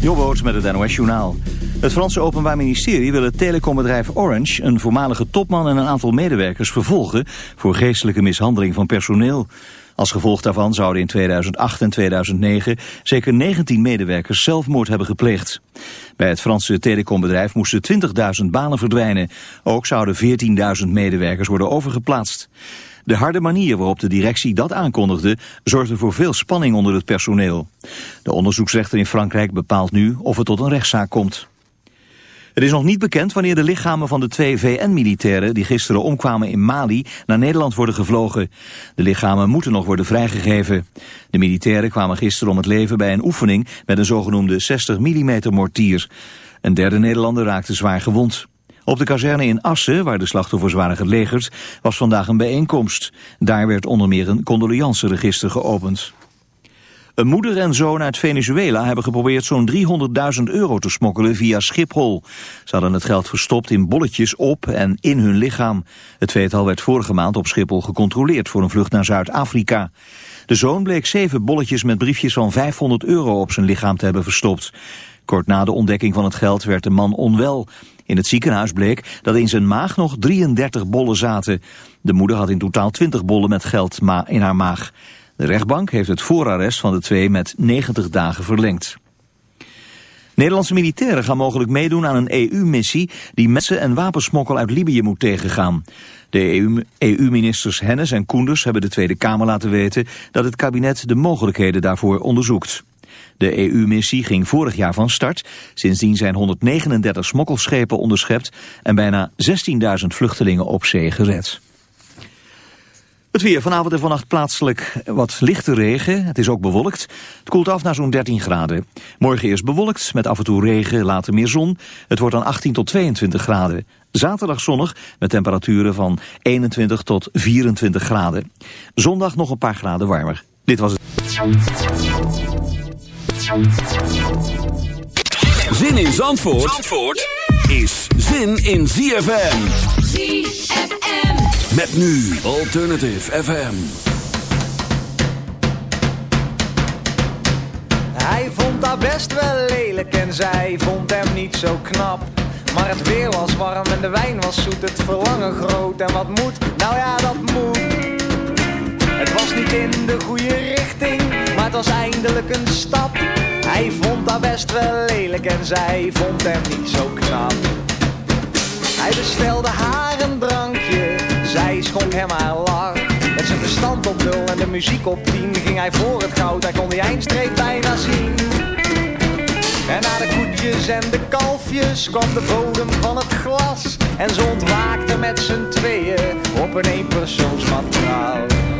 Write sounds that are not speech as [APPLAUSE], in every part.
Jobboot met het NOS Journaal. Het Franse Openbaar Ministerie wil het telecombedrijf Orange... een voormalige topman en een aantal medewerkers vervolgen... voor geestelijke mishandeling van personeel. Als gevolg daarvan zouden in 2008 en 2009 zeker 19 medewerkers zelfmoord hebben gepleegd. Bij het Franse telecombedrijf moesten 20.000 banen verdwijnen. Ook zouden 14.000 medewerkers worden overgeplaatst. De harde manier waarop de directie dat aankondigde zorgde voor veel spanning onder het personeel. De onderzoeksrechter in Frankrijk bepaalt nu of het tot een rechtszaak komt. Het is nog niet bekend wanneer de lichamen van de twee VN-militairen die gisteren omkwamen in Mali naar Nederland worden gevlogen. De lichamen moeten nog worden vrijgegeven. De militairen kwamen gisteren om het leven bij een oefening met een zogenoemde 60 mm mortier. Een derde Nederlander raakte zwaar gewond. Op de kazerne in Assen, waar de slachtoffers waren gelegerd, was vandaag een bijeenkomst. Daar werd onder meer een condoleanceregister geopend. Een moeder en zoon uit Venezuela hebben geprobeerd zo'n 300.000 euro te smokkelen via Schiphol. Ze hadden het geld verstopt in bolletjes op en in hun lichaam. Het tweetal werd vorige maand op Schiphol gecontroleerd voor een vlucht naar Zuid-Afrika. De zoon bleek zeven bolletjes met briefjes van 500 euro op zijn lichaam te hebben verstopt. Kort na de ontdekking van het geld werd de man onwel. In het ziekenhuis bleek dat in zijn maag nog 33 bollen zaten. De moeder had in totaal 20 bollen met geld in haar maag. De rechtbank heeft het voorarrest van de twee met 90 dagen verlengd. Nederlandse militairen gaan mogelijk meedoen aan een EU-missie die mensen- en wapensmokkel uit Libië moet tegengaan. De EU-ministers Hennis en Koenders hebben de Tweede Kamer laten weten dat het kabinet de mogelijkheden daarvoor onderzoekt. De EU-missie ging vorig jaar van start. Sindsdien zijn 139 smokkelschepen onderschept en bijna 16.000 vluchtelingen op zee gered. Het weer vanavond en vannacht plaatselijk wat lichte regen. Het is ook bewolkt. Het koelt af naar zo'n 13 graden. Morgen eerst bewolkt met af en toe regen, later meer zon. Het wordt dan 18 tot 22 graden. Zaterdag zonnig met temperaturen van 21 tot 24 graden. Zondag nog een paar graden warmer. Dit was het. Zin in Zandvoort, Zandvoort is zin in ZFM. ZFM. Met nu Alternative FM. Hij vond haar best wel lelijk en zij vond hem niet zo knap. Maar het weer was warm en de wijn was zoet, het verlangen groot. En wat moet? Nou ja, dat moet. Het was niet in de goede richting, maar het was eindelijk een stap. Hij vond haar best wel lelijk en zij vond hem niet zo knap. Hij bestelde haar een drankje, zij schonk hem haar lach. Met zijn verstand op nul en de muziek op tien ging hij voor het goud, hij kon die eindstreep bijna zien. En na de koetjes en de kalfjes kwam de bodem van het glas. En ze ontwaakten met z'n tweeën op een eenpersoonsmatras.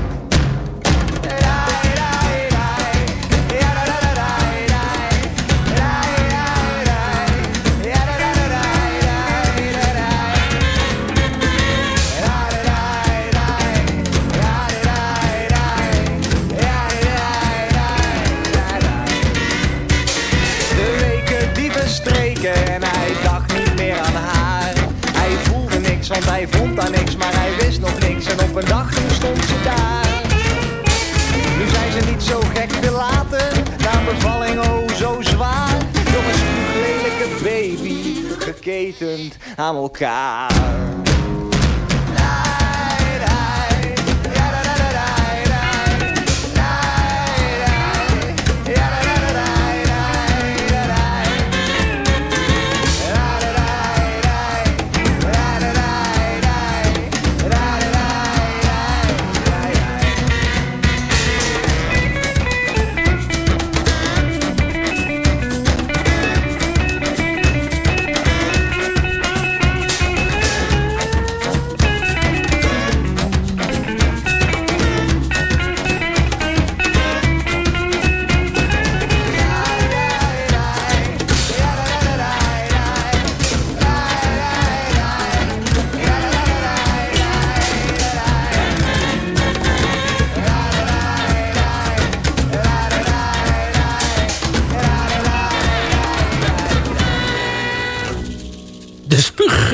Want hij vond daar niks, maar hij wist nog niks. En op een dag toen stond ze daar. Nu zijn ze niet zo gek te laten, na bevalling oh zo zwaar. Nog een spuuglelijke baby, geketend aan elkaar.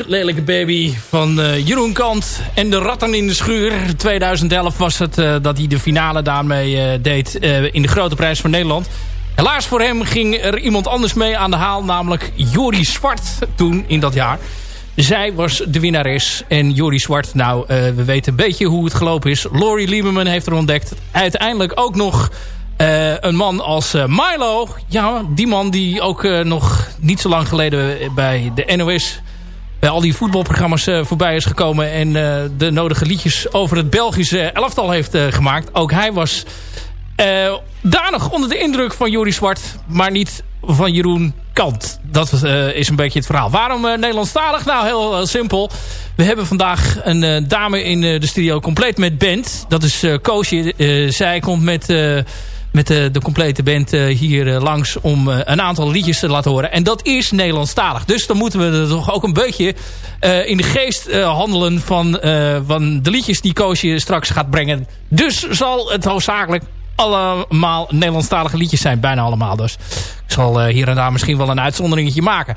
Lelijke baby van uh, Jeroen Kant en de ratten in de schuur. 2011 was het uh, dat hij de finale daarmee uh, deed in de Grote Prijs van Nederland. Helaas voor hem ging er iemand anders mee aan de haal, namelijk Jori Zwart toen in dat jaar. Zij was de winnares en Jori Zwart, nou we weten een beetje hoe het gelopen is. Laurie Lieberman heeft er ontdekt. Uiteindelijk ook nog een man als Milo. Ja, die man die ook nog niet zo lang geleden bij de NOS... bij al die voetbalprogramma's voorbij is gekomen... en de nodige liedjes over het Belgische elftal heeft gemaakt. Ook hij was danig onder de indruk van Jori Zwart... maar niet van Jeroen Kant. Dat is een beetje het verhaal. Waarom Nederlandstalig? Nou, heel, heel simpel. We hebben vandaag een dame in de studio compleet met band. Dat is Koosje. zij komt met met de, de complete band uh, hier uh, langs om uh, een aantal liedjes te laten horen. En dat is Nederlandstalig. Dus dan moeten we er toch ook een beetje in de geest handelen van, van de liedjes die Koosje straks gaat brengen. Dus zal het hoofdzakelijk allemaal Nederlandstalige liedjes zijn. Bijna allemaal dus. Ik zal hier en daar misschien wel een uitzonderingetje maken.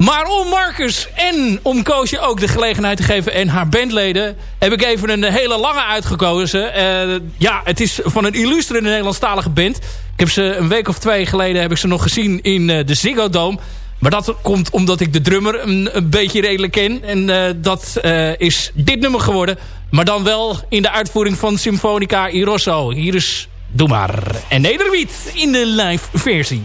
Maar om Marcus en om Koosje ook de gelegenheid te geven... en haar bandleden heb ik even een hele lange uitgekozen. Uh, ja, het is van een illustre Nederlandstalige band. Ik heb ze een week of twee geleden heb ik ze nog gezien in uh, de Ziggo Dome. Maar dat komt omdat ik de drummer een, beetje redelijk ken. En uh, dat is dit nummer geworden. Maar dan wel in de uitvoering van Symfonica Irosso. Hier is Doe maar. En Nederwiet in de live versie.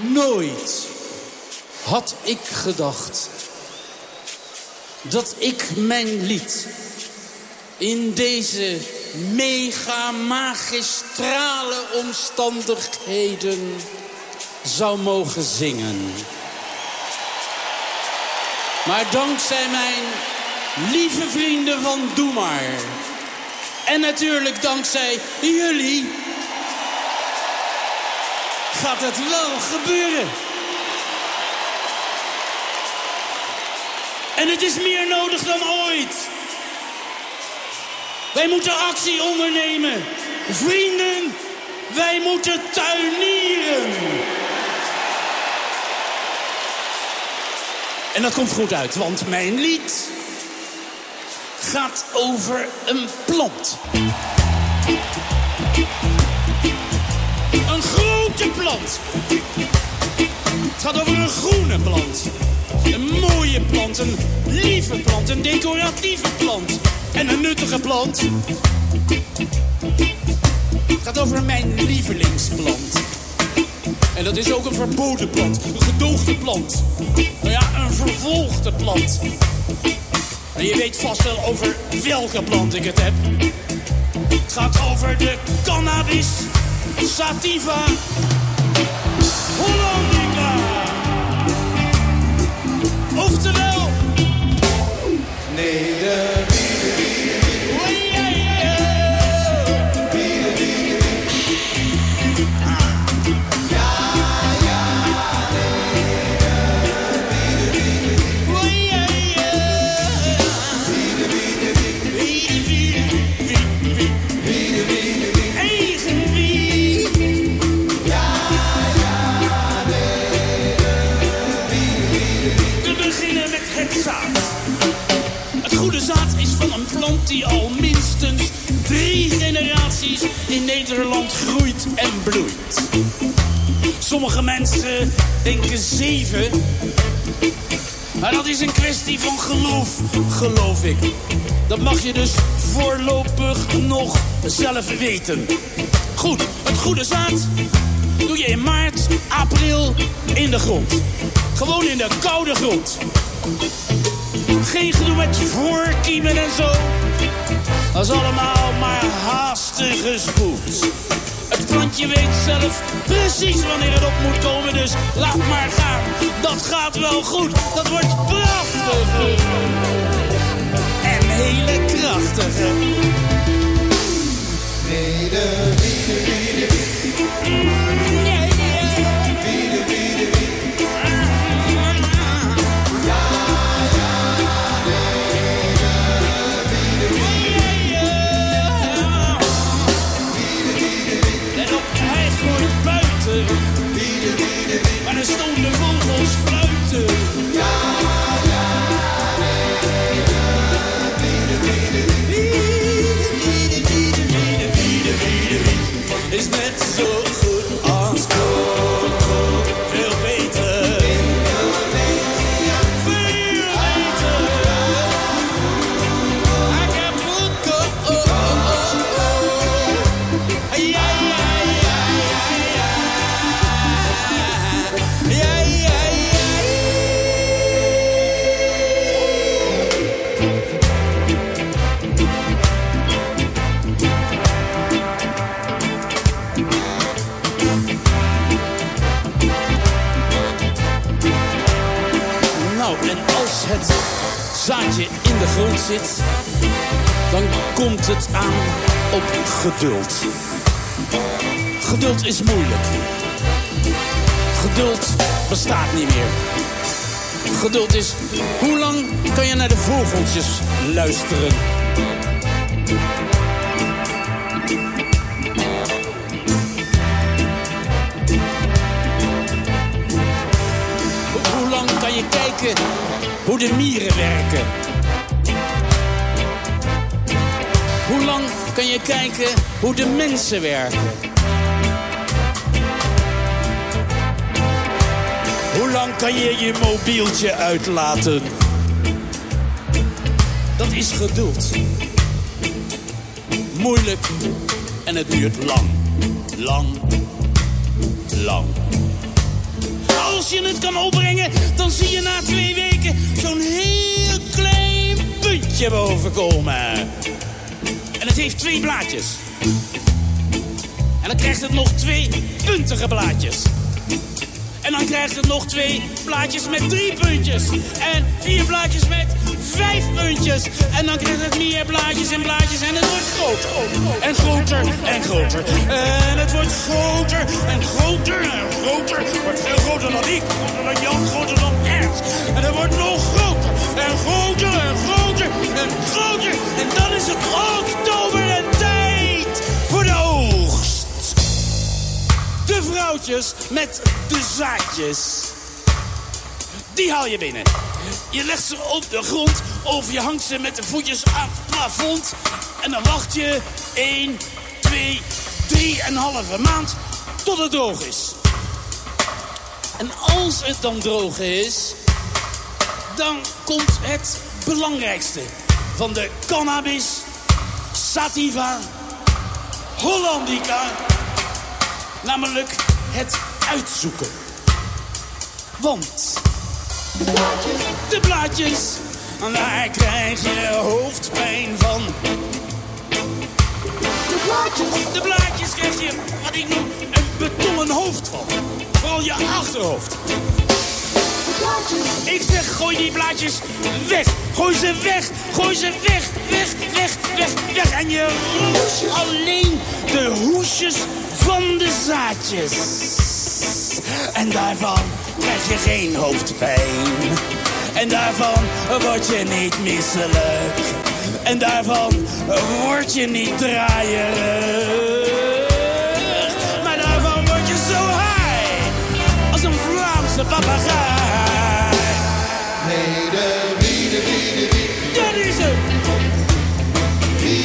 Nooit had ik gedacht dat ik mijn lied in deze mega magistrale omstandigheden zou mogen zingen. Maar dankzij mijn lieve vrienden van Doe Maar... en natuurlijk dankzij jullie gaat het wel gebeuren. En het is meer nodig dan ooit. Wij moeten actie ondernemen. Vrienden, wij moeten tuinieren. En dat komt goed uit, want mijn lied gaat over een plant. Plant. Het gaat over een groene plant. Een mooie plant, een lieve plant, een decoratieve plant. En een nuttige plant. Het gaat over mijn lievelingsplant. En dat is ook een verboden plant, een gedoogde plant. Nou ja, een vervolgde plant. En je weet vast wel over welke plant ik het heb. Het gaat over de cannabis sativa Hollandica. Oftewel... Nederland. Zeven. Maar dat is een kwestie van geloof, geloof ik. Dat mag je dus voorlopig nog zelf weten. Goed, het goede zaad doe je in maart, april in de grond. Gewoon in de koude grond. Geen gedoe met voorkiemen en zo. Dat is allemaal maar haastige Het plantje weet zelf precies wanneer het op moet komen, dus laat maar gaan. Dat gaat wel goed, dat wordt prachtig. En hele krachtige. stonden vogels fluiten. Geduld. Geduld is moeilijk. Geduld bestaat niet meer. Geduld is, hoe lang kan je naar de vogeltjes luisteren? Hoe lang kan je kijken hoe de mieren werken? Je kijken hoe de mensen werken? Hoe lang kan je je mobieltje uitlaten? Dat is geduld. Moeilijk en het duurt lang. Lang. Lang. Als je het kan opbrengen, dan zie je na twee weken zo'n heel klein puntje bovenkomen. Het heeft twee blaadjes. En dan krijgt het nog twee puntige blaadjes. En dan krijgt het nog twee blaadjes met drie puntjes. En vier blaadjes met vijf puntjes. En dan krijgt het meer blaadjes en blaadjes. En het wordt groter. En groter en groter. En het wordt groter en groter en groter. Wordt veel groter dan ik. Groter dan Jan, groter dan Ernst. En het wordt nog groter. En groter en groter en dan is het oktober en tijd voor de oogst. De vrouwtjes met de zaadjes. Die haal je binnen. Je legt ze op de grond of je hangt ze met de voetjes aan het plafond. En dan wacht je 1, 2, 3 en een halve maand tot het droog is. En als het dan droog is, dan komt het belangrijkste van de cannabis sativa hollandica. Namelijk het uitzoeken. Want de blaadjes, daar krijg je hoofdpijn van. De blaadjes, de blaadjes krijg je wat ik noem een betonnen hoofd van. Vooral je achterhoofd. Ik zeg, gooi die blaadjes weg. Gooi ze weg. Gooi ze weg. Weg, weg, weg, weg. En je roest alleen de hoesjes van de zaadjes. En daarvan krijg je geen hoofdpijn. En daarvan word je niet misselijk. En daarvan word je niet draaierig. Maar daarvan word je zo high. Als een Vlaamse papegaai.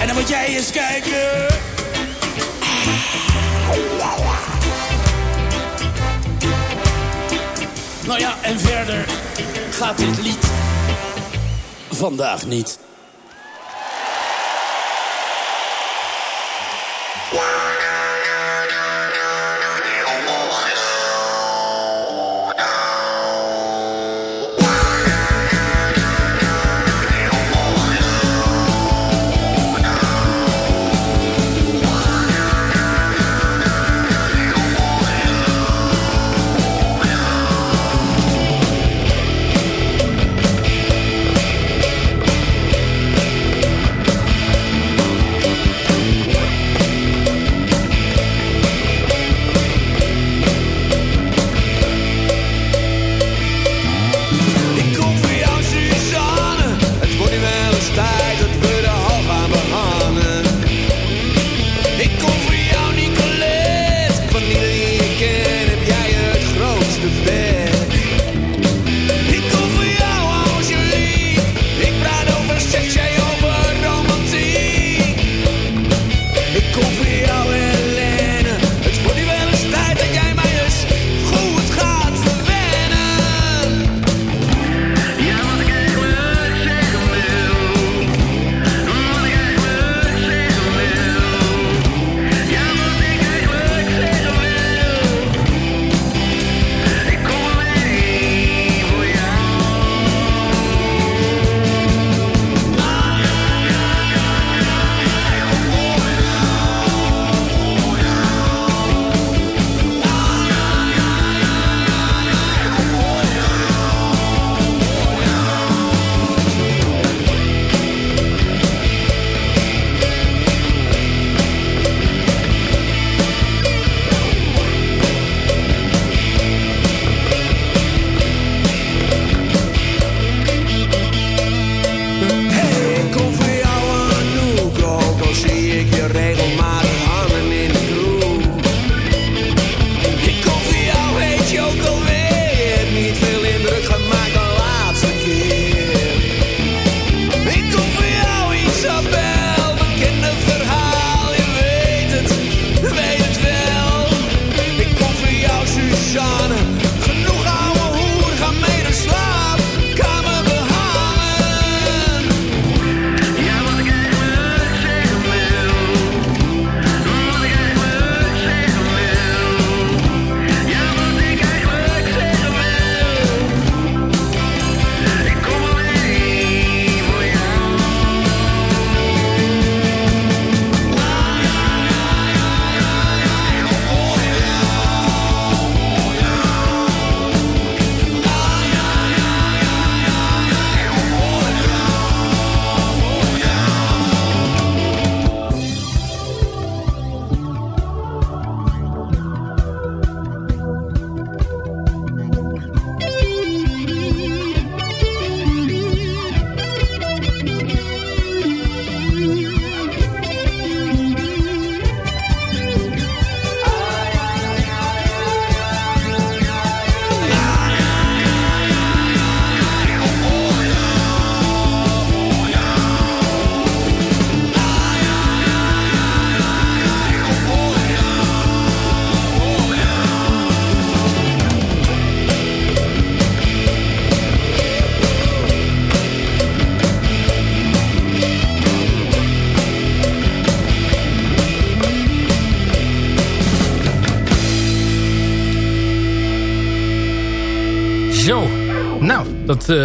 En dan moet jij eens kijken. Nou ja, en verder gaat dit lied vandaag niet.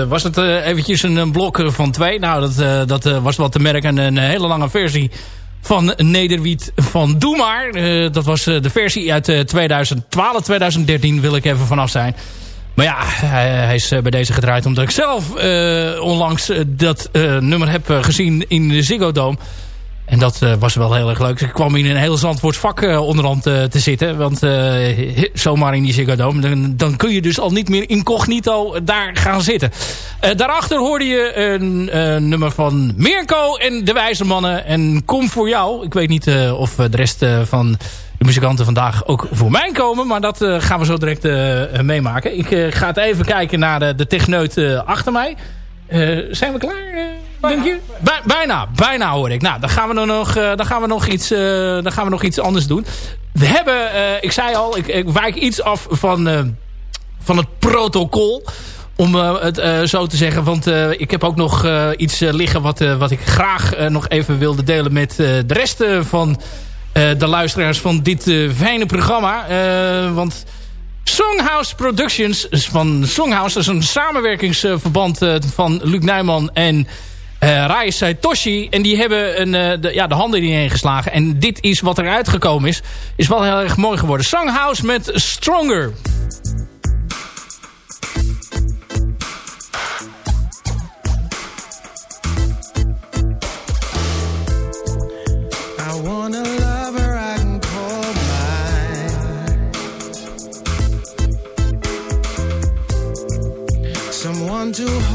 Was het eventjes een, blok van twee. Nou, dat, dat was wat te merken. Een hele lange versie van Nederwiet van Doe Maar. dat was de versie uit 2012, 2013 wil ik even vanaf zijn. Maar ja, hij, hij, is bij deze gedraaid omdat ik zelf onlangs dat nummer heb gezien in de Ziggo Dome. En dat uh, was wel heel erg leuk. Ik kwam in een heel Zandvoorts vak uh, onderhand uh, te zitten. Want zomaar in die Ziggo. Dan, dan, kun je dus al niet meer incognito daar gaan zitten. daarachter hoorde je een nummer van Mirko en de Wijze Mannen. En Kom voor jou. Ik weet niet of de rest van de muzikanten vandaag ook voor mij komen. Maar dat gaan we zo direct meemaken. Ik ga het even kijken naar de, de techneut achter mij. zijn we klaar? Denk je? bijna, bijna hoor ik. Nou, dan gaan we nog, uh, dan gaan we nog, iets, uh, dan gaan we nog iets anders doen. We hebben, uh, ik zei al, ik, ik, wijk iets af van, van het protocol. Om het zo te zeggen. Want ik heb ook nog iets liggen wat, wat ik graag nog even wilde delen met de rest van de luisteraars van dit fijne programma. want Songhouse Productions van Songhouse, dat is een samenwerkingsverband van Luc Nijman en uh, Rai Saitoshi. En die hebben een, uh, de, ja, de handen heen geslagen. En dit is wat eruit gekomen is. Is wel heel erg mooi geworden. Songhouse met Stronger. I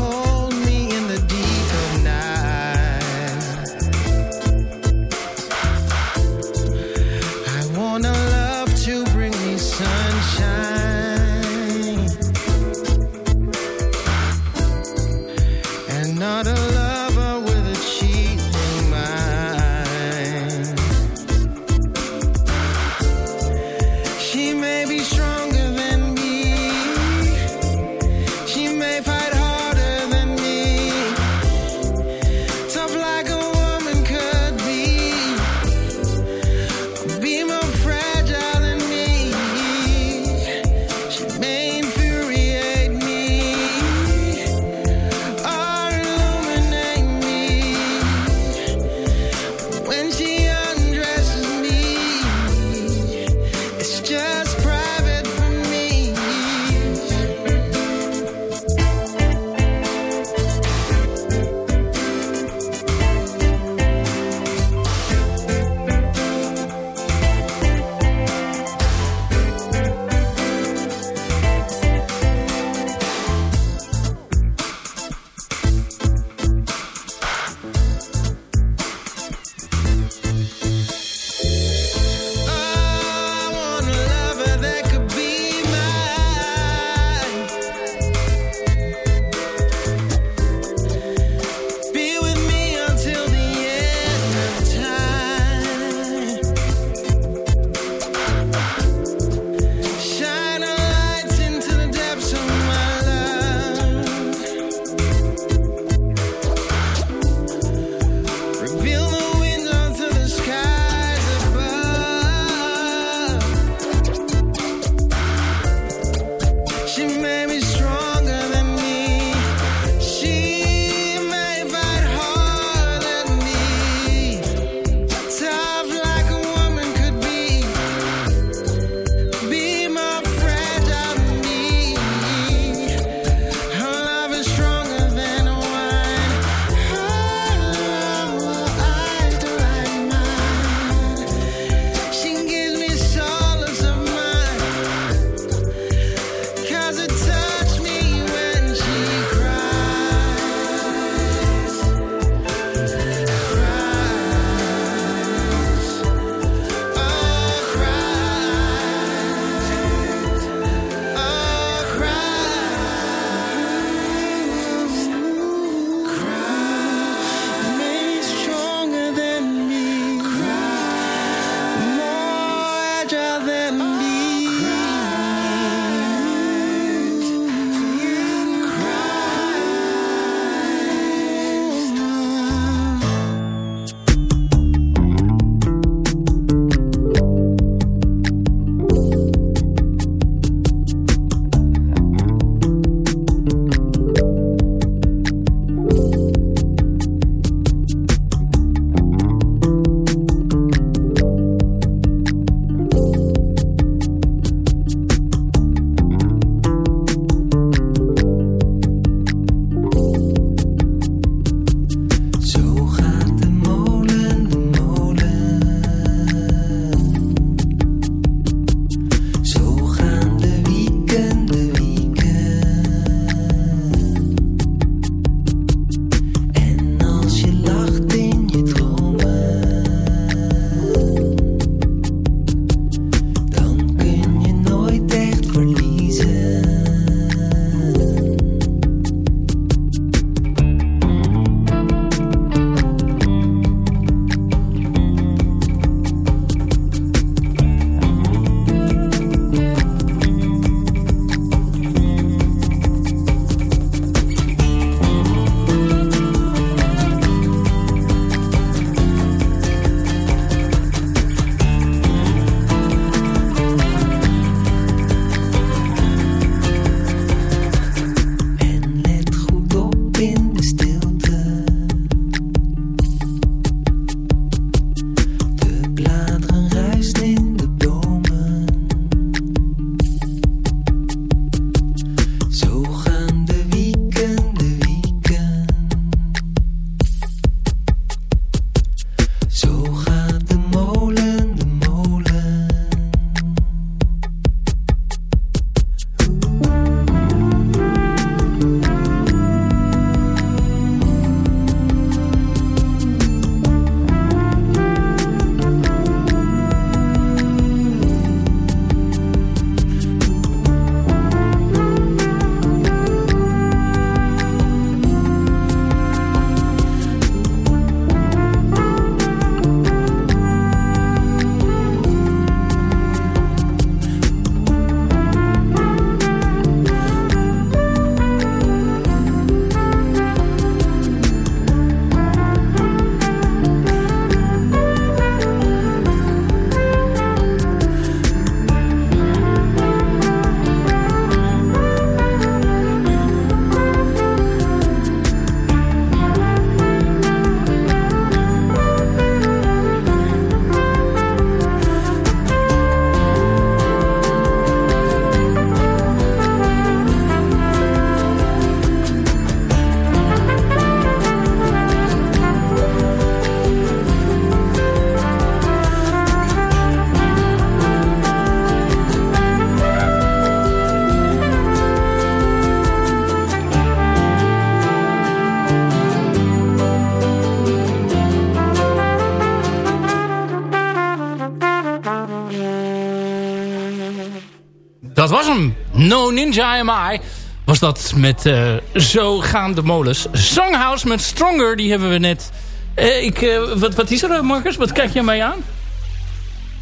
No Ninja MI was dat met uh, Zo gaan de molens. Songhouse met Stronger, die hebben we net... Uh, ik, uh, wat, wat is er, Marcus? Wat kijk je mij aan?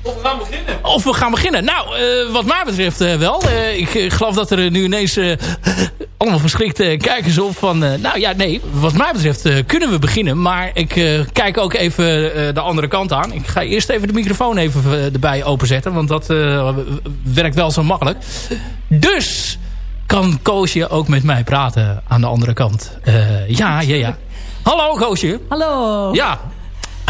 Of we gaan beginnen. Of we gaan beginnen. Nou, wat mij betreft wel. Ik geloof dat er nu ineens allemaal verschrikte kijkers op van... nou ja, nee, wat mij betreft kunnen we beginnen. Maar ik kijk ook even de andere kant aan. Ik ga eerst even de microfoon even erbij openzetten. Want dat werkt wel zo makkelijk. Dus kan Koosje ook met mij praten aan de andere kant. ja, ja, ja. Hallo Koosje. Hallo. Ja,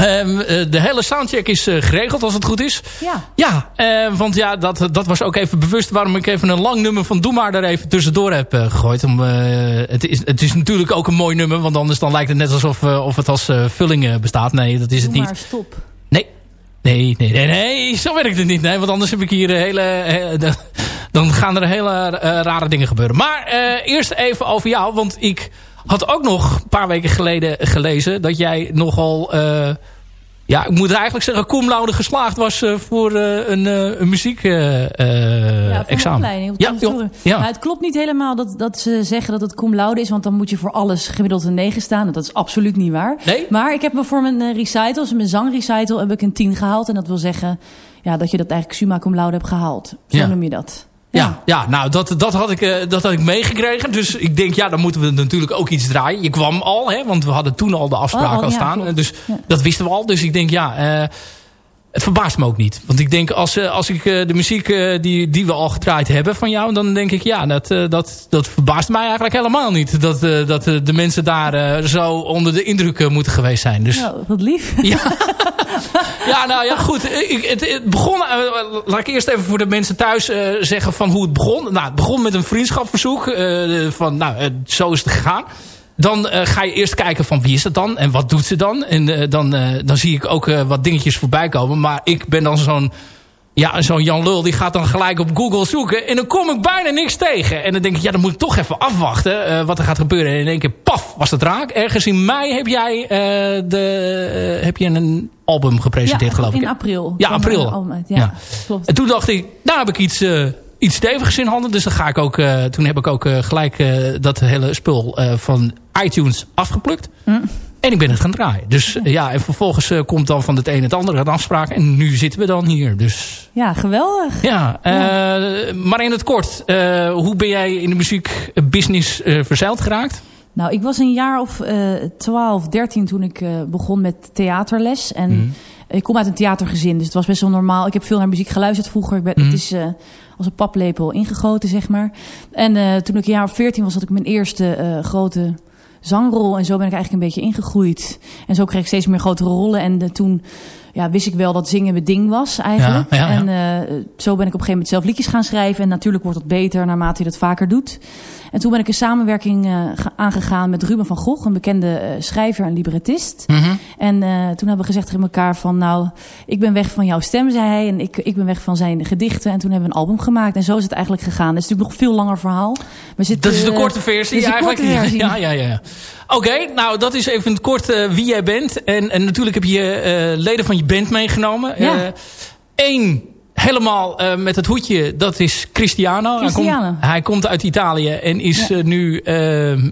Um, de hele soundcheck is uh, geregeld als het goed is. Ja. Ja, uh, want ja, dat, dat was ook even bewust waarom ik even een lang nummer van Doe maar er even tussendoor heb uh, gegooid. Om, het, is, het is natuurlijk ook een mooi nummer, want anders dan lijkt het net alsof of het als vulling bestaat. Nee, dat is het Doe niet. maar stop. Nee. Nee, nee, nee, nee, zo werkt het niet. Nee, want anders heb ik hier hele... dan gaan er hele rare dingen gebeuren. Maar eerst even over jou, want ik had ook nog een paar weken geleden gelezen... dat jij nogal... Uh, ja, ik moet eigenlijk zeggen... cum laude geslaagd was uh, voor uh, een, een muziek ja, examen. Ja, het klopt niet helemaal dat, dat ze zeggen dat het cum laude is... want dan moet je voor alles gemiddeld een 9 staan. Dat is absoluut niet waar. Nee? Maar ik heb me voor mijn recitals, mijn zangrecital... heb ik een 10 gehaald. En dat wil zeggen ja, dat je dat eigenlijk summa cum laude hebt gehaald. Zo noem je dat. Ja, ja, nou, dat, dat, had ik, uh, dat had ik meegekregen. Dus ik denk, ja, dan moeten we natuurlijk ook iets draaien. Je kwam al, hè, want we hadden toen al de afspraak oh, al ja, staan. Dus Ja. dat wisten we al. Dus ik denk, ja, uh, het verbaast me ook niet. Want ik denk, als, uh, als ik de muziek die, die we al gedraaid hebben van jou... dan denk ik, ja, dat, dat, dat verbaast mij eigenlijk helemaal niet. Dat, dat de mensen daar zo onder de indruk moeten geweest zijn. Dus, Nou, wat lief. [LAUGHS] ja. ja, nou ja, goed. Ik, het, het begon, laat ik eerst even voor de mensen thuis zeggen van hoe het begon. Nou, het begon met een vriendschapverzoek. Van, nou, zo is het gegaan. Dan ga je eerst kijken van wie is het dan en wat doet ze dan. En dan, dan zie ik ook wat dingetjes voorbij komen. Maar ik ben dan zo'n ja, zo'n Jan Lul die gaat dan gelijk op Google zoeken. En dan kom ik bijna niks tegen. En dan denk ik, ja, dan moet ik toch even afwachten wat er gaat gebeuren. En in één keer, paf, was het raak. Ergens in mei heb jij, de, heb je een album gepresenteerd, ja, geloof ik. in april. Ja, april. Album. Ja, ja, klopt. En toen dacht ik, nou heb ik iets, iets stevigs in handen. Dus dan ga ik ook, toen heb ik ook gelijk dat hele spul van iTunes afgeplukt. Mm. En ik ben het gaan draaien. Dus ja, en vervolgens komt dan van het een het andere een afspraak. En nu zitten we dan hier. Dus, ja, geweldig. Ja, ja. maar in het kort. Hoe ben jij in de muziekbusiness verzeild geraakt? Nou, ik was een jaar of 12, 13 toen ik begon met theaterles. En mm. ik kom uit een theatergezin, dus het was best wel normaal. Ik heb veel naar muziek geluisterd vroeger. Ik ben, mm. Het is als een paplepel ingegoten, zeg maar. En toen ik een jaar of 14 was, had ik mijn eerste grote zangrol. En zo ben ik eigenlijk een beetje ingegroeid. En zo kreeg ik steeds meer grotere rollen. En de, toen ja, wist ik wel dat zingen mijn ding was eigenlijk. Ja, ja, ja. En uh, zo ben ik op een gegeven moment zelf liedjes gaan schrijven. En natuurlijk wordt dat beter naarmate je dat vaker doet. En toen ben ik een samenwerking uh, aangegaan met Ruben van Gogh. Een bekende uh, schrijver en librettist. Mm -hmm. En toen hebben we gezegd tegen elkaar van... nou, ik ben weg van jouw stem, zei hij. En ik, ik ben weg van zijn gedichten. En toen hebben we een album gemaakt. En zo is het eigenlijk gegaan. Het is natuurlijk nog een veel langer verhaal. We zitten, dat is de korte versie eigenlijk. Korte versie. [LAUGHS] Ja, ja, ja. Oké, okay, nou dat is even het kort uh, wie jij bent. En, en natuurlijk heb je uh, leden van je band meegenomen. Ja. Eén, helemaal uh, met het hoedje, dat is Cristiano. Cristiano. Hij, komt, hij komt uit Italië en is Ja. nu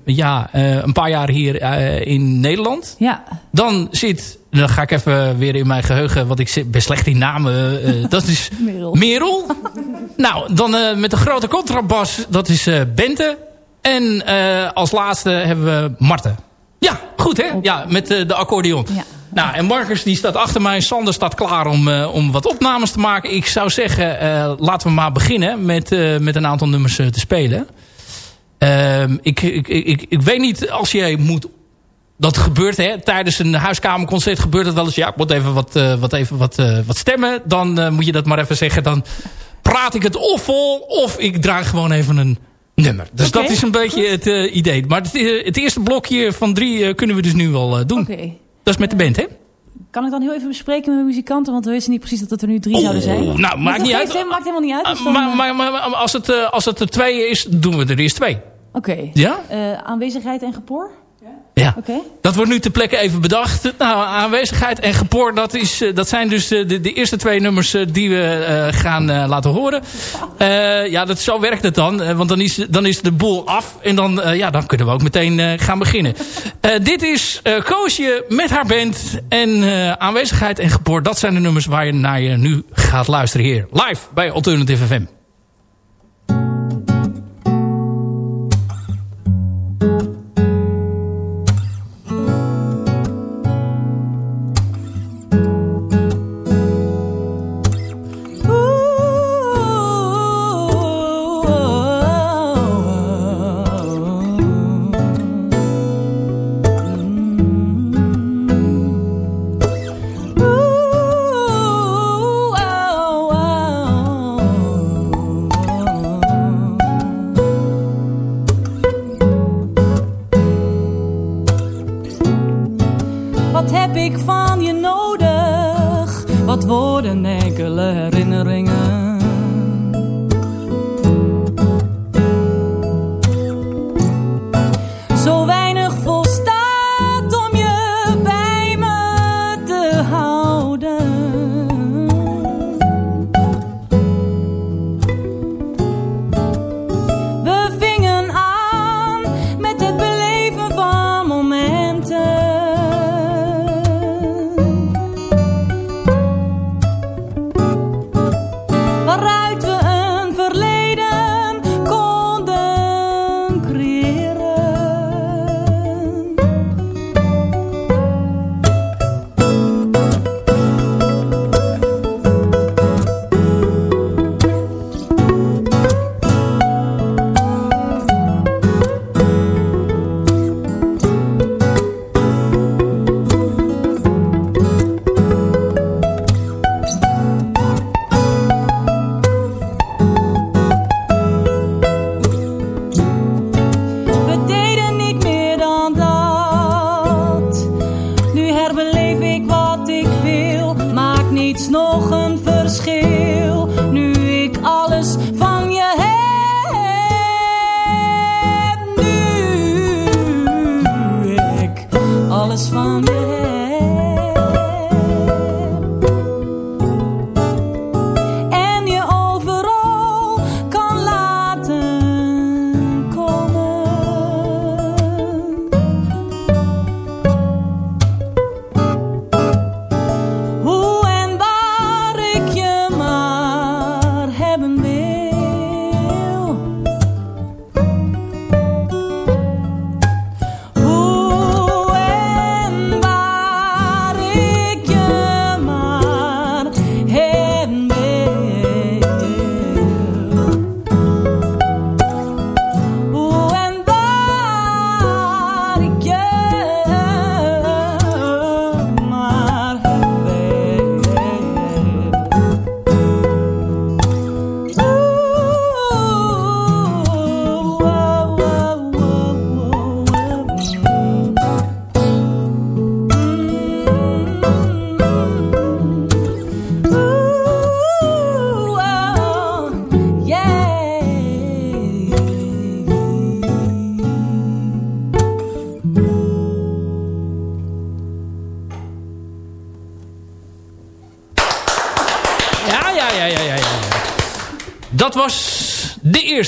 ja, een paar jaar hier in Nederland. Ja, Dan zit, dan ga ik even weer in mijn geheugen, want ik zit- ben slecht in namen. eh, dat is [LAUGHS] Merel. Merel. nou, dan eh, met de grote contrabas, dat is eh, Bente. En eh, als laatste hebben we Marten. Ja, goed hè? Ja, met eh, de accordeon. Ja. Nou, en Marcus die staat achter mij. Sander staat klaar om, eh, om wat opnames te maken. Ik zou zeggen, laten we maar beginnen met, met een aantal nummers te spelen. Ehm, ik, ik, ik, ik weet niet als jij moet... Dat gebeurt hè, tijdens een huiskamerconcert gebeurt het wel eens. Ja, ik moet even wat, wat, even wat, wat stemmen. Dan moet je dat maar even zeggen. Dan praat ik het of vol of ik draai gewoon even een nummer. Dus dat is een beetje het eh, idee. Maar het, eh, het eerste blokje van drie eh, kunnen we dus nu wel doen. oké. Dat is met de band, hè? Kan ik dan heel even bespreken met mijn muzikanten? Want we wisten niet precies dat het er nu drie zouden zijn. nou, maakt niet uit. maakt helemaal niet uit. dus Ah, dan, maar, maar, maar, maar als, het, als het er twee is, doen we er eerst twee. Oké. Ja? Aanwezigheid en gepoor? Ja, Oké. dat wordt nu ter plekke even bedacht. Nou, aanwezigheid en gepoor, dat, is, eh, dat zijn dus eh, de, de eerste twee nummers eh, die we gaan laten horen. Ja, dat, zo werkt het dan. want dan is, dan is de boel af. En dan, ja, dan kunnen we ook meteen gaan beginnen. Dit is Koosje met haar band. En aanwezigheid en gepoor, dat zijn de nummers waar je naar je nu gaat luisteren hier. Live bij Alternative FM.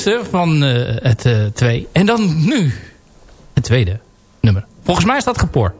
Eerste van eh, het eh, twee. En dan nu het tweede nummer. Volgens mij staat gepoor.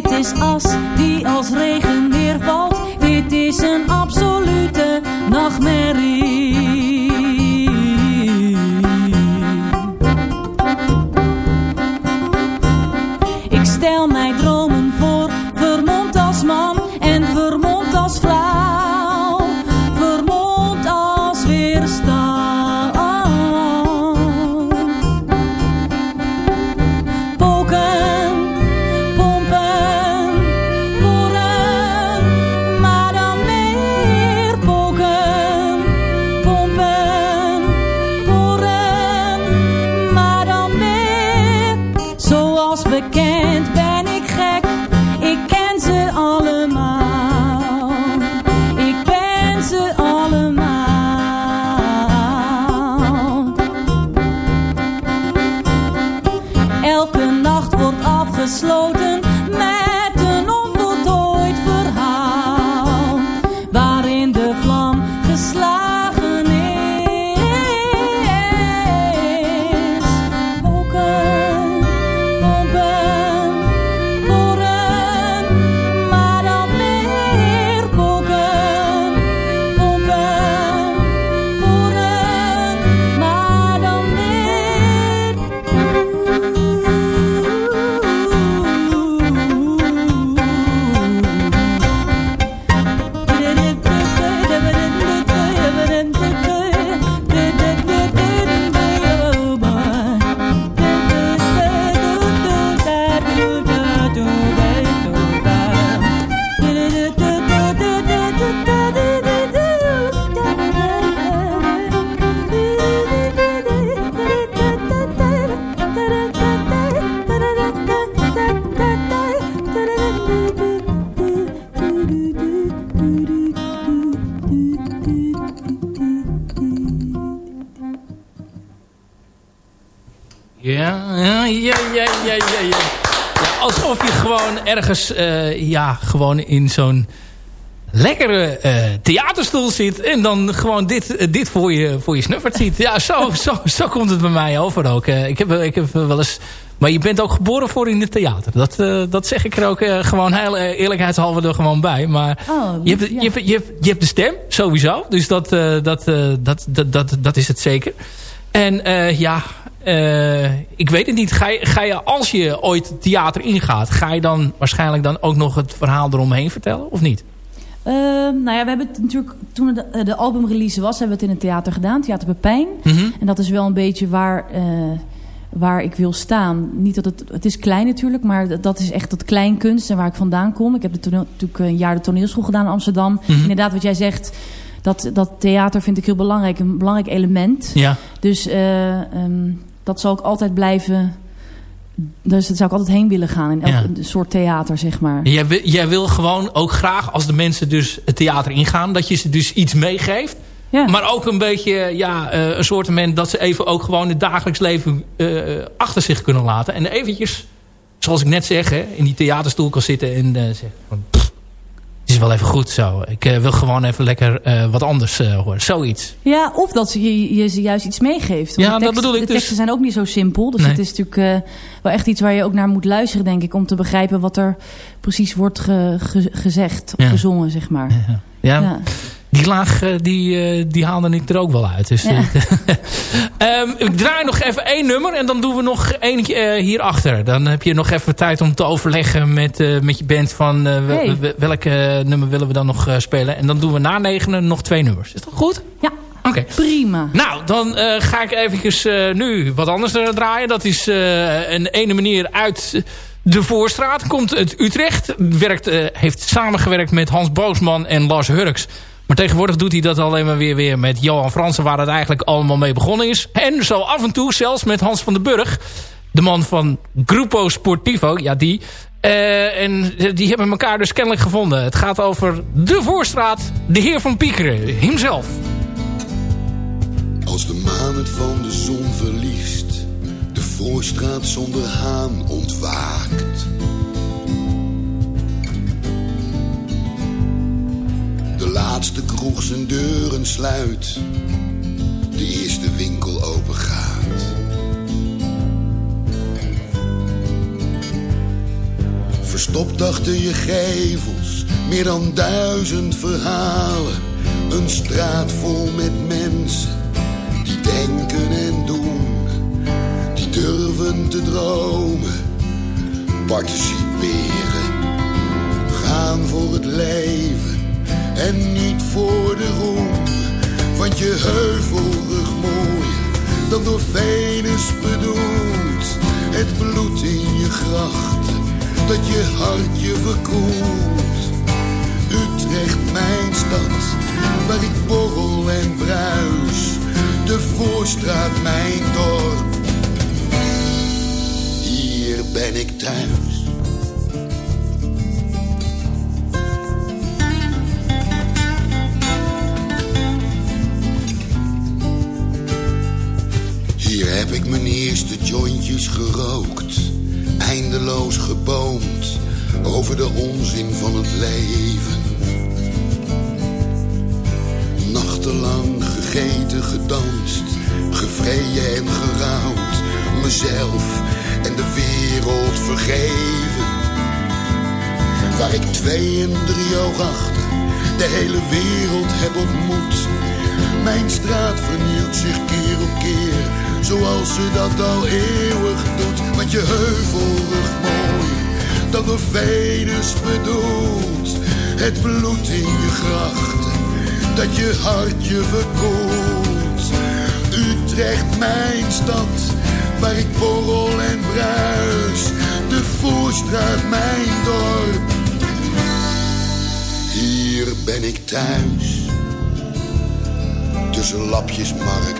Dit is as die als regen weer valt. Dit is een absolute nachtmerrie. Ergens, uh, ja, gewoon in zo'n lekkere uh, theaterstoel zit. En dan gewoon dit, dit voor, je, voor je snuffert ziet. Ja, zo, [LAUGHS] zo, zo komt het bij mij over ook. ik, heb, ik heb wel eens maar je bent ook geboren voor in het theater. Dat, dat zeg ik er ook gewoon heel eerlijkheidshalve er gewoon bij. Maar oh, je, hebt, ja. je, hebt, je, hebt, je hebt de stem, sowieso. Dus dat, dat, dat, dat, dat, dat is het zeker. En ja, ik weet het niet. Ga je, ga je, als je ooit theater ingaat... ga je dan waarschijnlijk dan ook nog het verhaal eromheen vertellen? Of niet? Uh, nou ja, we hebben het natuurlijk, toen de, de albumrelease was, hebben we het in het theater gedaan. Theater Pepijn. Mm -hmm. En dat is wel een beetje waar waar ik wil staan. Niet dat het, het is klein natuurlijk, maar dat is echt dat kleinkunst en waar ik vandaan kom. Ik heb natuurlijk een jaar de toneelschool gedaan in Amsterdam. Mhm. Inderdaad, wat jij zegt, dat, dat theater vind ik heel belangrijk. Een belangrijk element. Ja. Dus uh, um, dat zal ik altijd blijven... Dus dat zou ik altijd heen willen gaan in elk soort theater, zeg maar. Jij wil, jij wil gewoon ook graag, als de mensen dus het theater ingaan... dat je ze dus iets meegeeft ja. Maar ook een beetje ja, uh, een soort moment dat ze even ook gewoon het dagelijks leven uh, achter zich kunnen laten. En eventjes, zoals ik net zeg, hè, in die theaterstoel kan zitten en uh, zeggen van... Wel even goed zo. Ik wil gewoon even lekker wat anders horen. Zoiets. Ja, of dat je, je ze juist iets meegeeft. ja, dat bedoel ik de dus. teksten zijn ook niet zo simpel. Dus het is natuurlijk wel echt iets waar je ook naar moet luisteren, denk ik. Om te begrijpen wat er precies wordt ge, ge, gezegd of gezongen, zeg maar. ja. ja die laag eh, die, eh, die haalde ik er ook wel uit. Dus, ja. um, [LAUGHS] ik draai nog even één nummer en dan doen we nog eentje uh, hierachter. Dan heb je nog even tijd om te overleggen met, uh, met je band van hey. welke nummer willen we dan nog spelen. En dan doen we na negenen nog twee nummers. Is dat goed? Ja. Oké. Prima. Nou, dan ga ik eventjes nu wat anders draaien. Dat is een ene manier uit de Voorstraat. Komt uit Utrecht. Werkt, heeft samengewerkt met Hans Boosman en Lars Hurks. Maar tegenwoordig doet hij dat alleen maar weer, weer met Johan Fransen... waar het eigenlijk allemaal mee begonnen is. En zo af en toe zelfs met Hans van den Burg. De man van Grupo Sportivo. Ja, die. Uh, en die hebben elkaar dus kennelijk gevonden. Het gaat over de Voorstraat. De heer van Piekeren. Hemzelf. Als de maan het van de zon verliest. De Voorstraat zonder haan ontwaakt De laatste kroeg zijn deuren sluit. De eerste winkel open gaat. Verstopt achter je gevels, meer dan duizend verhalen. Een straat vol met mensen die denken en doen, die durven te dromen, participeren, gaan voor het leven en niet voor de roem. Want je heuvelrug mooier dan door Venus bedoeld. Het bloed in je grachten, dat je hart je verkoelt. Utrecht, mijn stad, waar ik borrel en bruis. De voorstraat, mijn dorp. Hier ben ik thuis. Heb ik mijn eerste jointjes gerookt, eindeloos geboomd over de onzin van het leven. Nachtenlang gegeten, gedanst, gevreden en gerouwd, mezelf en de wereld vergeven. Waar ik twee en drie oog achter de hele wereld heb ontmoet. Mijn straat vernielt zich keer op keer zoals ze dat al eeuwig doet. Want je heuvelrug mooi, dat door Venus bedoelt. Het bloed in je grachten, dat je hart je verkoelt. Utrecht, mijn stad, waar ik borrel en bruis. De Voorstraat, mijn dorp. Hier ben ik thuis. Tussen en bloemenmarkt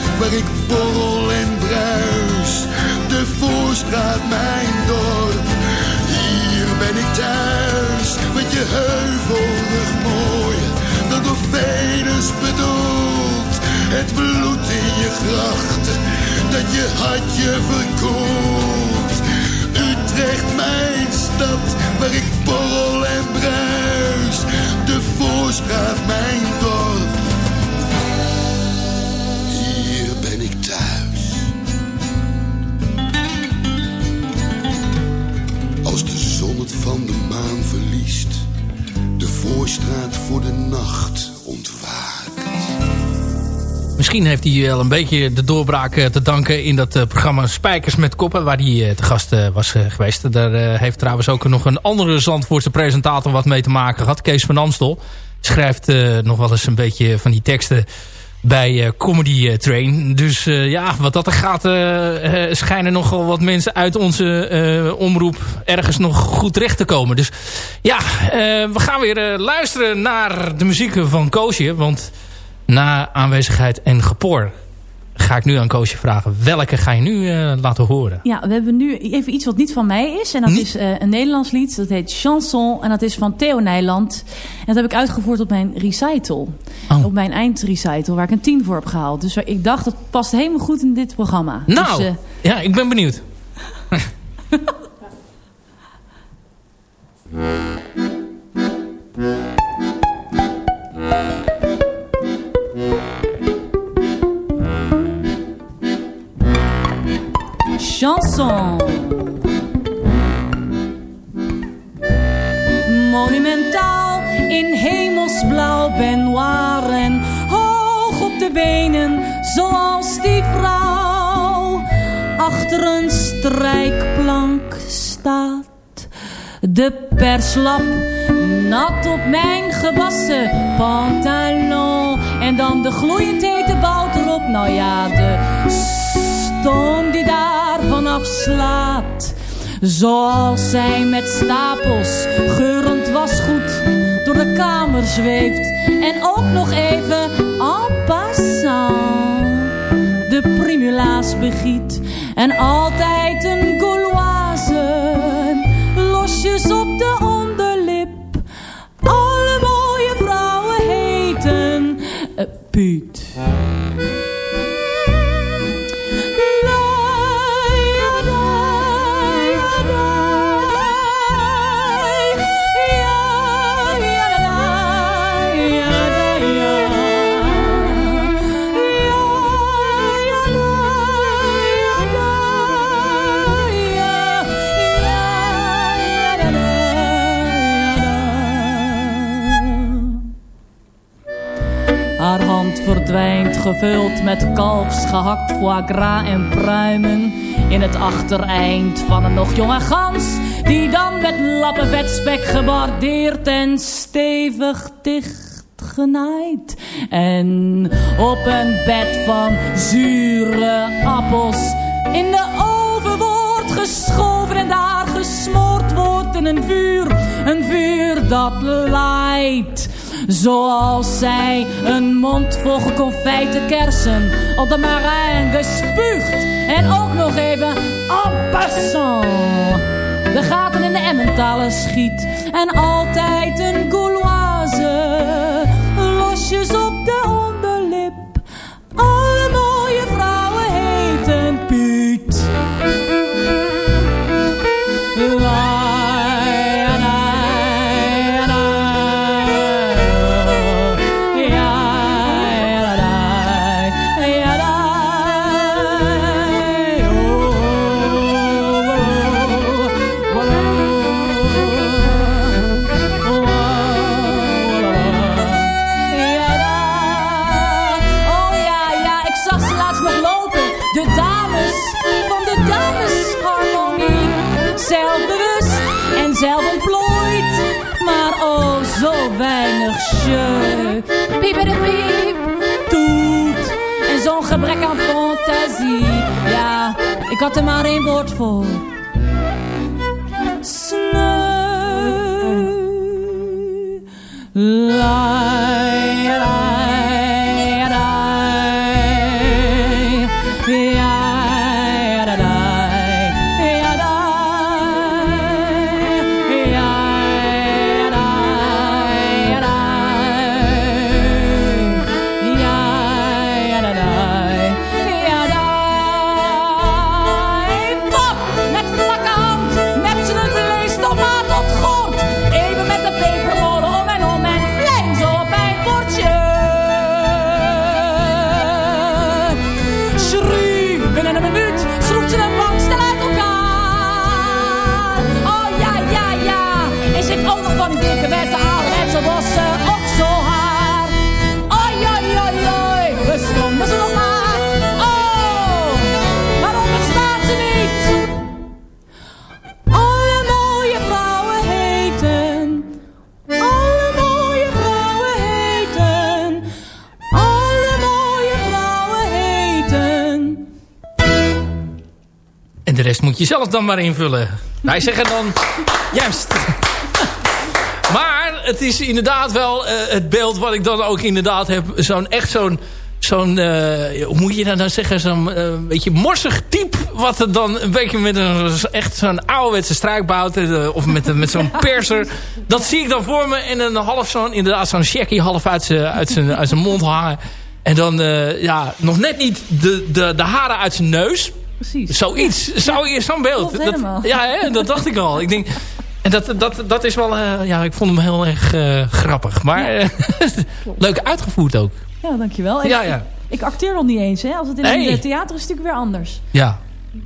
waar ik borrel en bruis. De Voorstraat, mijn dorp, hier ben ik thuis. Want je heuvelrug mooier dan door Venus bedoeld. Het bloed in je grachten, dat je hart je verkoelt. Utrecht, mijn stad, waar ik borrel en bruis. De Voorstraat, mijn van de maan verliest, de Voorstraat voor de nacht ontwaakt. Misschien heeft hij wel een beetje de doorbraak eh, te danken in dat eh, programma Spijkers met Koppen, waar hij eh, te gast was geweest. Daar heeft trouwens ook nog een andere Zandvoortse presentator wat mee te maken gehad, Kees van Amstel. Schrijft nog wel eens een beetje van die teksten bij Comedy Train. Dus ja, wat dat er gaat, schijnen nogal wat mensen uit onze omroep ergens nog goed terecht te komen. Dus ja, we gaan weer luisteren naar de muziek van Koosje, want na aanwezigheid en gepoor ga ik nu aan Koosje vragen. Welke ga je nu uh, laten horen? Ja, we hebben nu even iets wat niet van mij is. En dat is uh, een Nederlands lied. Dat heet Chanson. En dat is van Theo Nijland. En dat heb ik uitgevoerd op mijn recital. Oh. Op mijn eindrecital. Waar ik een tien voor heb gehaald. Dus ik dacht, dat past helemaal goed in dit programma. Nou, dus, uh, ja, ik ben benieuwd. [LAUGHS] chanson. Monumentaal in hemelsblauw benoir en hoog op de benen zoals die vrouw achter een strijkplank staat. De perslap nat op mijn gewassen pantalon en dan de gloeiend hete bout erop. Nou ja, de stoom die daarvan afslaat. Zoals zij met stapels geurend wasgoed door de kamer zweeft. En ook nog even en passant de primula's begiet. En altijd een gauloise losjes op de onderlip. Alle mooie vrouwen heten uh. Gevuld met kalfs, gehakt foie gras en pruimen. In het achtereind van een nog jonge gans, die dan met lappen vetspek gebardeerd en stevig dicht genaaid. En op een bed van zure appels in de oven wordt geschoven en daar gesmoord wordt in een vuur, een vuur dat laait. Zoals zij een mond vol geconfijte kersen op de marijn gespuugd. En ook nog even en passant. De gaten in de emmentaler schiet. En altijd een gauloise. Losjes op Ja, ik had er maar één woord voor. Je zelf dan maar invullen. Wij [LAUGHS] zeggen dan... Juist. [LAUGHS] Maar het is inderdaad wel eh, het beeld wat ik dan ook inderdaad heb. Zo'n echt zo'n... Zo'n, eh, hoe moet je dat nou zeggen? Zo'n eh, beetje morsig type. Wat er dan een beetje met een, echt zo'n ouderwetse strijkbout. of met, met zo'n [LAUGHS] perser. Dat zie ik dan voor me. En een half zo'n, inderdaad zo'n checkie half uit zijn, uit zijn, uit zijn mond hangen. En dan, ja, nog net niet de, de, de haren uit zijn neus. Precies. Zoiets. Zo, Zo'n beeld. Dat, ja, hè, dat dacht ik al. Ik denk, en dat, dat, dat is wel... eh, ja, ik vond hem heel erg eh, grappig. Maar eh, [LAUGHS] leuk uitgevoerd ook. Ja, dankjewel. Ik, Ja, ja. Ik, ik acteer nog niet eens. Hè. Als het in Nee. het theater is, het natuurlijk weer anders. Ja.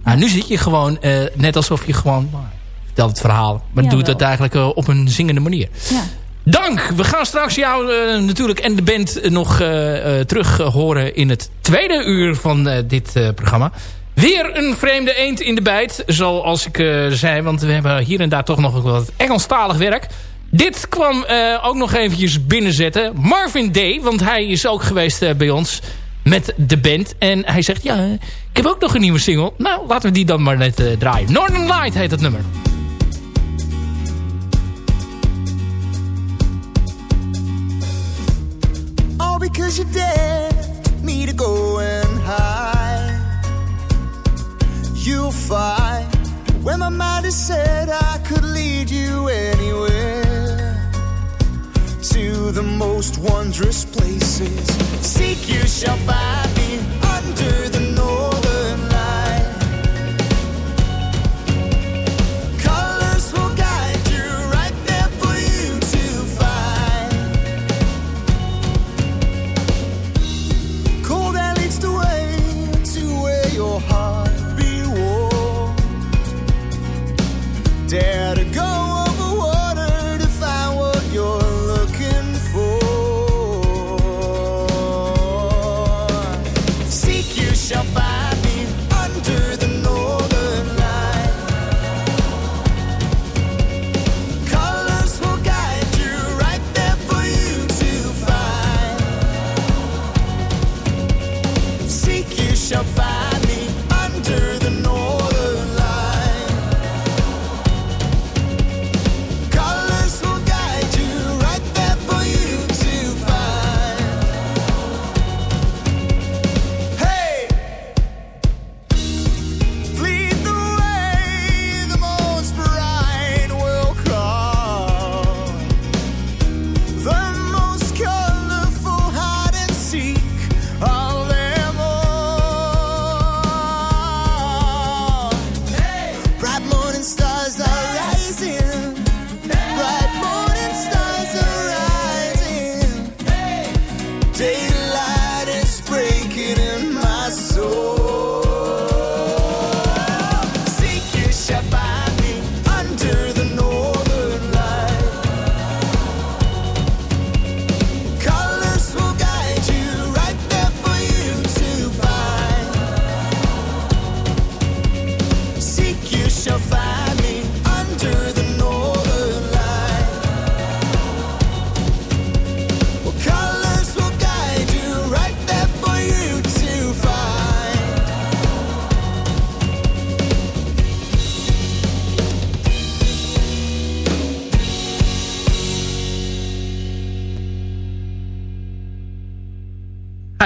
Nou, nu zit je gewoon net alsof je gewoon... nou, vertelt het verhaal. Maar Ja, doet het eigenlijk op een zingende manier. Ja. Dank. We gaan straks jou natuurlijk en de band nog terug horen in het tweede uur van dit programma. Weer een vreemde eend in de bijt, zoals ik eh, zei. Want we hebben hier en daar toch nog wat Engelstalig werk. Dit kwam eh, ook nog eventjes binnenzetten. Marvin Day, want hij is ook geweest eh, bij ons met de band. En hij zegt, ja, ik heb ook nog een nieuwe single. Nou, laten we die dan maar net draaien. Northern Light heet het nummer. All because you dared find when my mind is set, I could lead you anywhere to the most wondrous places. Seek, you shall find me under the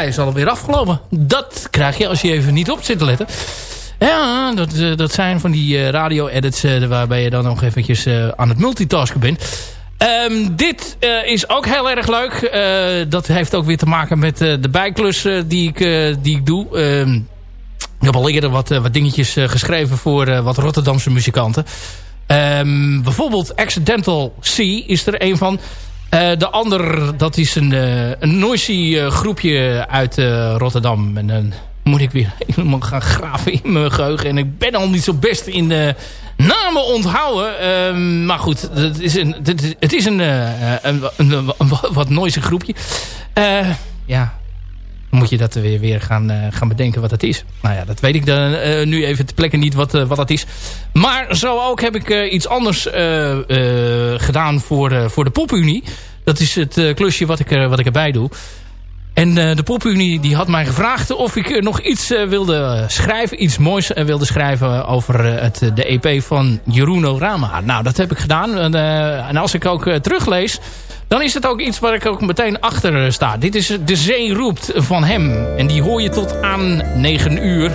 is alweer afgelopen. Dat krijg je als je even niet op zit te letten. Ja, dat, dat zijn van die radio-edits waarbij je dan nog eventjes aan het multitasken bent. Um, dit is ook heel erg leuk. Dat heeft ook weer te maken met de bijklus die, ik, die ik doe. Um, ik heb al eerder wat, wat dingetjes geschreven voor wat Rotterdamse muzikanten. Um, bijvoorbeeld Accidental C is er een van. De ander, dat is een, een noisy groepje uit Rotterdam. En dan moet ik weer [LAUGHS] helemaal gaan graven in mijn geheugen. En ik ben al niet zo best in de namen onthouden. Uh, maar goed, het is een, het is een, een, een, een, wat noisy groepje. Ja, moet je dat weer, weer gaan, uh, gaan bedenken wat het is. Nou ja, dat weet ik dan nu even te plekken niet wat, wat dat is. Maar zo ook heb ik iets anders gedaan voor, voor de popunie. Dat is het klusje wat ik, wat ik erbij doe. En de popunie die had mij gevraagd of ik nog iets wilde schrijven. Iets moois wilde schrijven over het, de EP van Jeroen Rama. Nou, dat heb ik gedaan. en als ik ook teruglees, dan is het ook iets waar ik ook meteen achter sta. Dit is De Zee Roept van hem. En die hoor je tot aan 9 uur.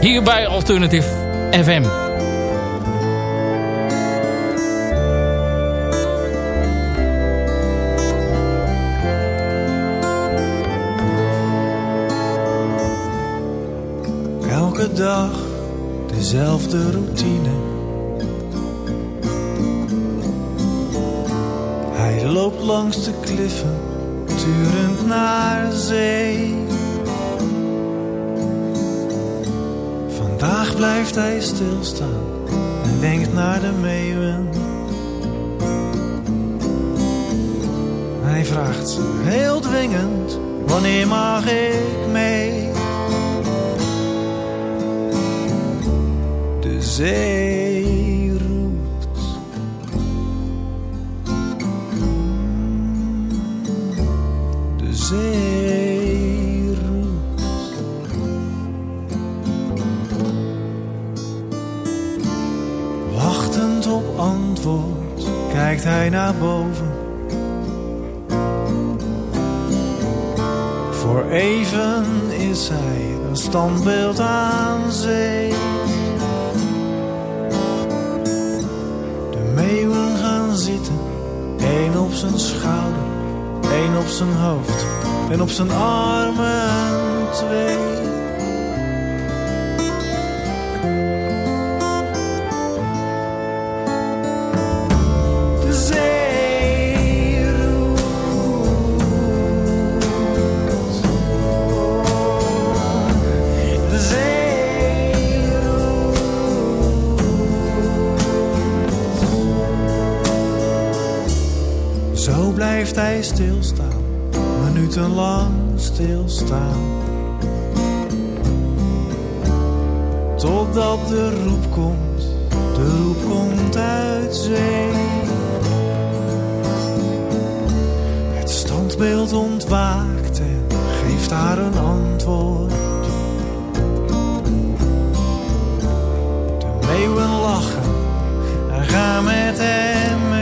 Hier bij Alternative FM. elke dag dezelfde routine. Loopt langs de kliffen, turend naar zee. Vandaag blijft hij stilstaan en denkt naar de meeuwen. Hij vraagt ze heel dwingend, wanneer mag ik mee? zee zee. Wachtend op antwoord kijkt hij naar boven. Voor even is hij een standbeeld aan zee. Eén op zijn schouder, één op zijn hoofd en op zijn armen twee. blijft hij stilstaan, minutenlang stilstaan. Totdat de roep komt, de roep komt uit zee. Het standbeeld ontwaakt en geeft haar een antwoord. De meeuwen lachen en gaan met hem